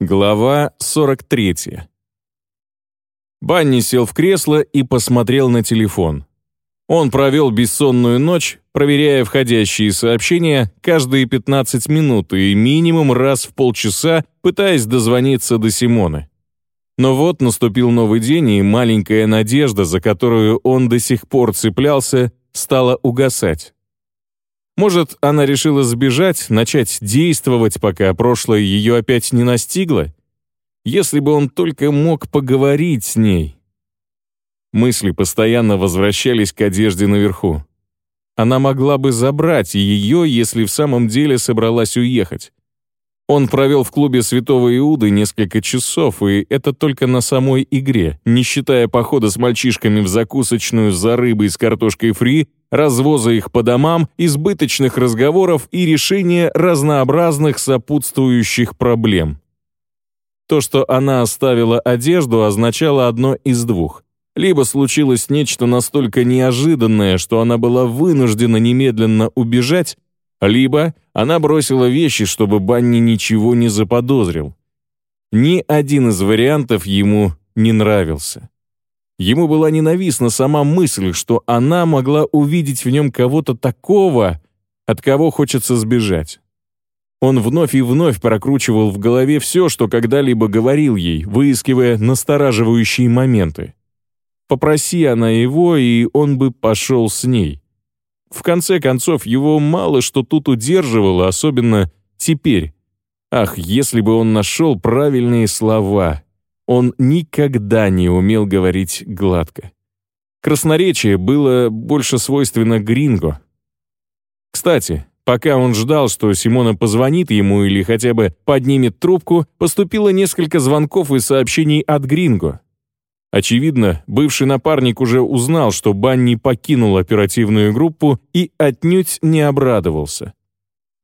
Глава 43. Банни сел в кресло и посмотрел на телефон. Он провел бессонную ночь, проверяя входящие сообщения каждые 15 минут и минимум раз в полчаса, пытаясь дозвониться до Симоны. Но вот наступил новый день, и маленькая надежда, за которую он до сих пор цеплялся, стала угасать. Может, она решила сбежать, начать действовать, пока прошлое ее опять не настигло? Если бы он только мог поговорить с ней. Мысли постоянно возвращались к одежде наверху. Она могла бы забрать ее, если в самом деле собралась уехать. Он провел в клубе Святого Иуды несколько часов, и это только на самой игре, не считая похода с мальчишками в закусочную за рыбой с картошкой фри, развоза их по домам, избыточных разговоров и решения разнообразных сопутствующих проблем. То, что она оставила одежду, означало одно из двух. Либо случилось нечто настолько неожиданное, что она была вынуждена немедленно убежать, либо она бросила вещи, чтобы Банни ничего не заподозрил. Ни один из вариантов ему не нравился. Ему была ненавистна сама мысль, что она могла увидеть в нем кого-то такого, от кого хочется сбежать. Он вновь и вновь прокручивал в голове все, что когда-либо говорил ей, выискивая настораживающие моменты. Попроси она его, и он бы пошел с ней. В конце концов, его мало что тут удерживало, особенно теперь. Ах, если бы он нашел правильные слова. Он никогда не умел говорить гладко. Красноречие было больше свойственно Гринго. Кстати, пока он ждал, что Симона позвонит ему или хотя бы поднимет трубку, поступило несколько звонков и сообщений от Гринго. Очевидно, бывший напарник уже узнал, что Банни покинул оперативную группу и отнюдь не обрадовался.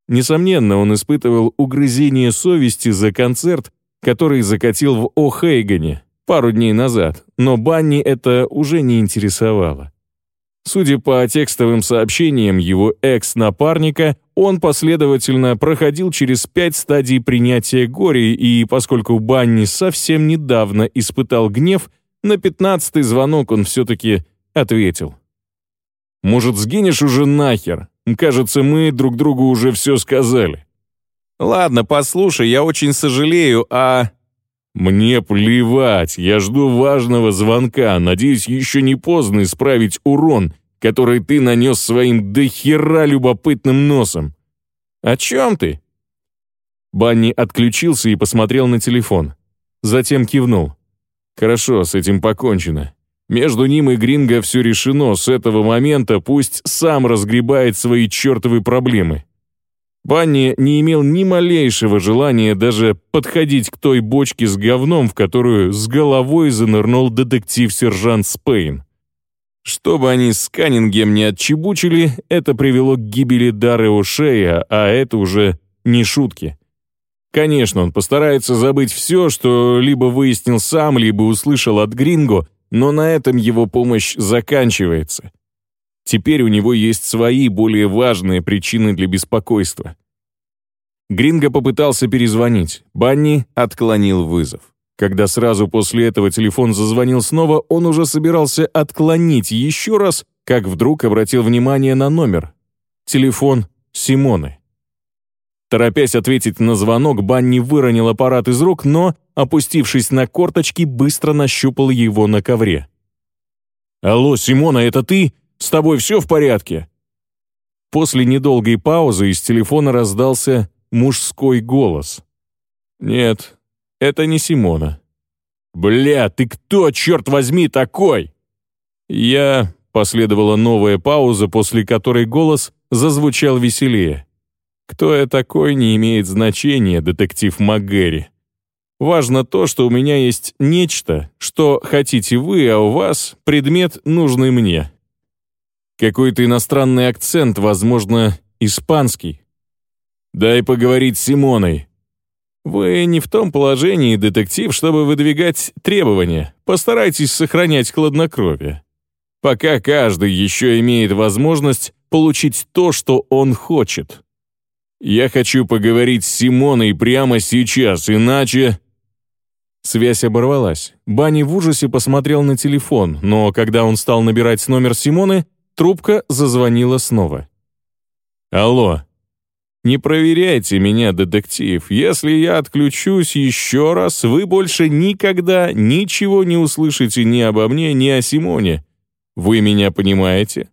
Несомненно, он испытывал угрызение совести за концерт, который закатил в О'Хейгане пару дней назад, но Банни это уже не интересовало. Судя по текстовым сообщениям его экс-напарника, он последовательно проходил через пять стадий принятия горя, и поскольку Банни совсем недавно испытал гнев – на пятнадцатый звонок он все-таки ответил. «Может, сгинешь уже нахер? Кажется, мы друг другу уже все сказали». «Ладно, послушай, я очень сожалею, а...» «Мне плевать, я жду важного звонка, надеюсь, еще не поздно исправить урон, который ты нанес своим дохера любопытным носом». «О чем ты?» Банни отключился и посмотрел на телефон. Затем кивнул. Хорошо, с этим покончено. Между ним и Гринго все решено, с этого момента пусть сам разгребает свои чертовы проблемы. Банни не имел ни малейшего желания даже подходить к той бочке с говном, в которую с головой занырнул детектив-сержант Спейн. Что бы они с Каннингем не отчебучили, это привело к гибели Дары О'Шея, а это уже не шутки. Конечно, он постарается забыть все, что либо выяснил сам, либо услышал от Гринго, но на этом его помощь заканчивается. Теперь у него есть свои более важные причины для беспокойства. Гринго попытался перезвонить. Банни отклонил вызов. Когда сразу после этого телефон зазвонил снова, он уже собирался отклонить еще раз, как вдруг обратил внимание на номер. Телефон Симоны. Торопясь ответить на звонок, Банни выронил аппарат из рук, но, опустившись на корточки, быстро нащупал его на ковре. «Алло, Симона, это ты? С тобой все в порядке?» После недолгой паузы из телефона раздался мужской голос. «Нет, это не Симона». «Бля, ты кто, черт возьми, такой?» «Я...» — последовала новая пауза, после которой голос зазвучал веселее. Кто я такой, не имеет значения, детектив МакГэри. Важно то, что у меня есть нечто, что хотите вы, а у вас предмет, нужный мне. Какой-то иностранный акцент, возможно, испанский. Дай поговорить с Симоной. Вы не в том положении, детектив, чтобы выдвигать требования. Постарайтесь сохранять хладнокровие. Пока каждый еще имеет возможность получить то, что он хочет. Я хочу поговорить с Симоной прямо сейчас, иначе...» Связь оборвалась. Банни в ужасе посмотрел на телефон, но когда он стал набирать номер Симоны, трубка зазвонила снова. «Алло. Не проверяйте меня, детектив. Если я отключусь еще раз, вы больше никогда ничего не услышите ни обо мне, ни о Симоне. Вы меня понимаете?»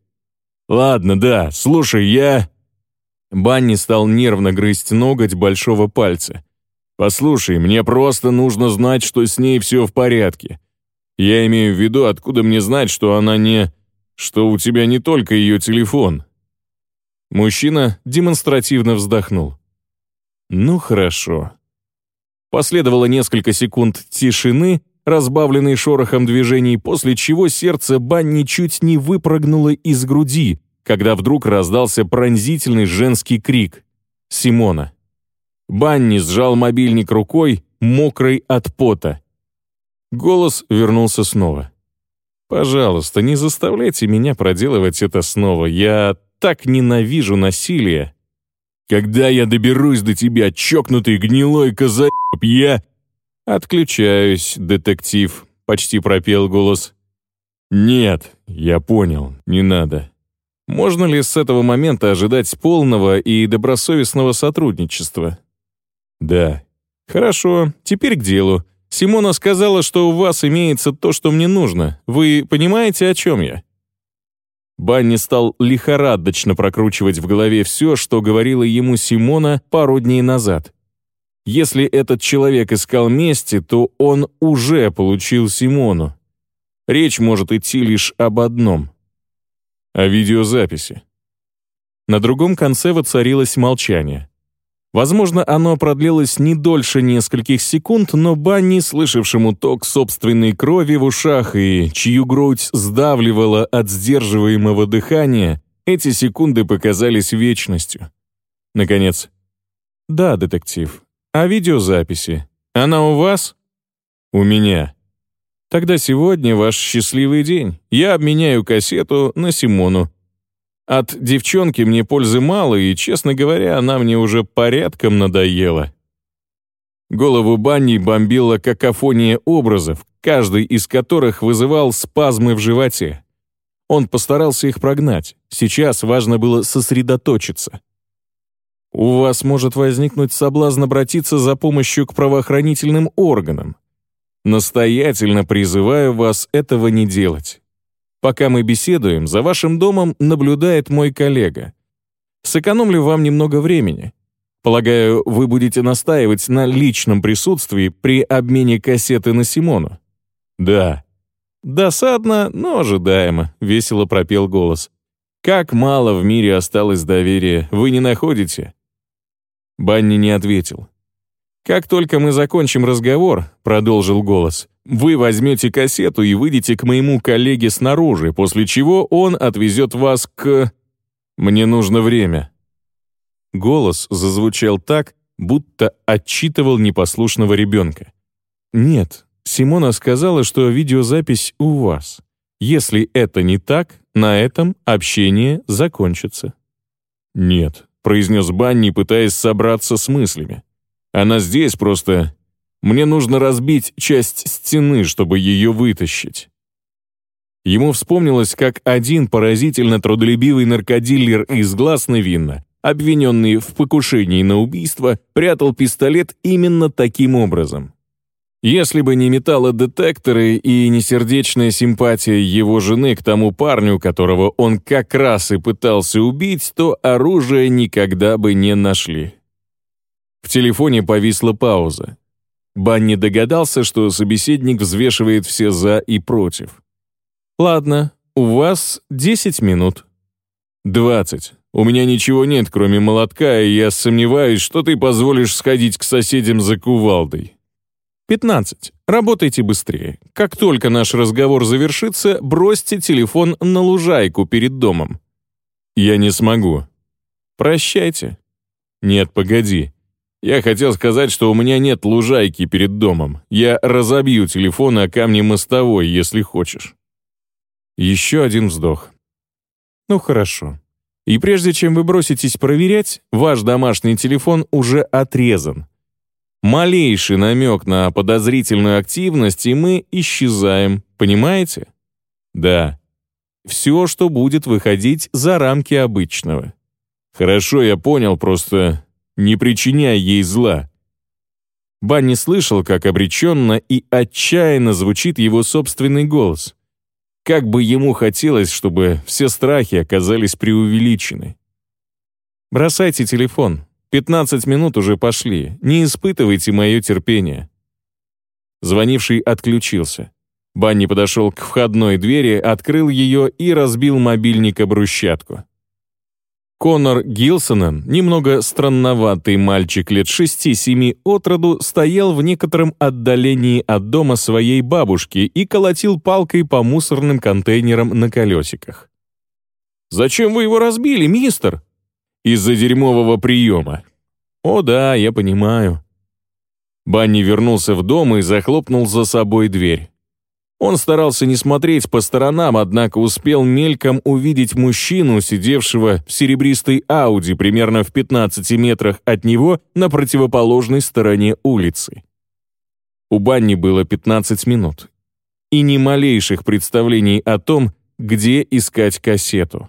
«Ладно, да. Слушай, я...» Банни стал нервно грызть ноготь большого пальца. «Послушай, мне просто нужно знать, что с ней все в порядке. Я имею в виду, откуда мне знать, что она не... что у тебя не только ее телефон». Мужчина демонстративно вздохнул. «Ну хорошо». Последовало несколько секунд тишины, разбавленной шорохом движений, после чего сердце Банни чуть не выпрыгнуло из груди, когда вдруг раздался пронзительный женский крик. «Симона». Банни сжал мобильник рукой, мокрый от пота. Голос вернулся снова. «Пожалуйста, не заставляйте меня проделывать это снова. Я так ненавижу насилие. Когда я доберусь до тебя, чокнутый гнилой козаеб, я...» «Отключаюсь, детектив», — почти пропел голос. «Нет, я понял, не надо. Можно ли с этого момента ожидать полного и добросовестного сотрудничества? «Да». «Хорошо, теперь к делу. Симона сказала, что у вас имеется то, что мне нужно. Вы понимаете, о чем я?» Банни стал лихорадочно прокручивать в голове все, что говорила ему Симона пару дней назад. Если этот человек искал мести, то он уже получил Симону. Речь может идти лишь об одном. О видеозаписи. На другом конце воцарилось молчание. Возможно, оно продлилось не дольше нескольких секунд, но Банни, слышавшему ток собственной крови в ушах и чью грудь сдавливала от сдерживаемого дыхания, эти секунды показались вечностью. Наконец. «Да, детектив. А видеозаписи? Она у вас?» «У меня». «Тогда сегодня ваш счастливый день. Я обменяю кассету на Симону. От девчонки мне пользы мало, и, честно говоря, она мне уже порядком надоела. Голову Банни бомбила какофония образов, каждый из которых вызывал спазмы в животе. Он постарался их прогнать. Сейчас важно было сосредоточиться. У вас может возникнуть соблазн обратиться за помощью к правоохранительным органам. Настоятельно призываю вас этого не делать. Пока мы беседуем, за вашим домом наблюдает мой коллега. Сэкономлю вам немного времени. Полагаю, вы будете настаивать на личном присутствии при обмене кассеты на Симону. Да. Досадно, но ожидаемо, весело пропел голос. Как мало в мире осталось доверия, вы не находите? Банни не ответил. «Как только мы закончим разговор», — продолжил голос, «вы возьмете кассету и выйдете к моему коллеге снаружи, после чего он отвезет вас к... Мне нужно время». Голос зазвучал так, будто отчитывал непослушного ребенка. «Нет, Симона сказала, что видеозапись у вас. Если это не так, на этом общение закончится». «Нет», — произнес Банни, пытаясь собраться с мыслями. Она здесь просто... Мне нужно разбить часть стены, чтобы ее вытащить». Ему вспомнилось, как один поразительно трудолюбивый наркодилер из глаз невинно, обвиненный в покушении на убийство, прятал пистолет именно таким образом. Если бы не металлодетекторы и не сердечная симпатия его жены к тому парню, которого он как раз и пытался убить, то оружие никогда бы не нашли. В телефоне повисла пауза. Банни догадался, что собеседник взвешивает все «за» и «против». «Ладно, у вас 10 минут». «Двадцать. У меня ничего нет, кроме молотка, и я сомневаюсь, что ты позволишь сходить к соседям за кувалдой». «Пятнадцать. Работайте быстрее. Как только наш разговор завершится, бросьте телефон на лужайку перед домом». «Я не смогу». «Прощайте». «Нет, погоди. Я хотел сказать, что у меня нет лужайки перед домом. Я разобью телефон о камне мостовой, если хочешь. Еще один вздох. Ну хорошо. И прежде чем вы броситесь проверять, ваш домашний телефон уже отрезан. Малейший намек на подозрительную активность, и мы исчезаем, понимаете? Да. Все, что будет выходить за рамки обычного. Хорошо, я понял, просто не причиняй ей зла. Банни слышал, как обреченно и отчаянно звучит его собственный голос. Как бы ему хотелось, чтобы все страхи оказались преувеличены. «Бросайте телефон. 15 минут уже пошли. Не испытывайте мое терпение». Звонивший отключился. Банни подошел к входной двери, открыл ее и разбил мобильник об брусчатку. Конор Гилсонен, немного странноватый мальчик лет шести-семи от роду, стоял в некотором отдалении от дома своей бабушки и колотил палкой по мусорным контейнерам на колесиках. «Зачем вы его разбили, мистер?» «Из-за дерьмового приема». «О да, я понимаю». Банни вернулся в дом и захлопнул за собой дверь. Он старался не смотреть по сторонам, однако успел мельком увидеть мужчину, сидевшего в серебристой Ауди примерно в 15 метрах от него на противоположной стороне улицы. У Банни было 15 минут. И ни малейших представлений о том, где искать кассету.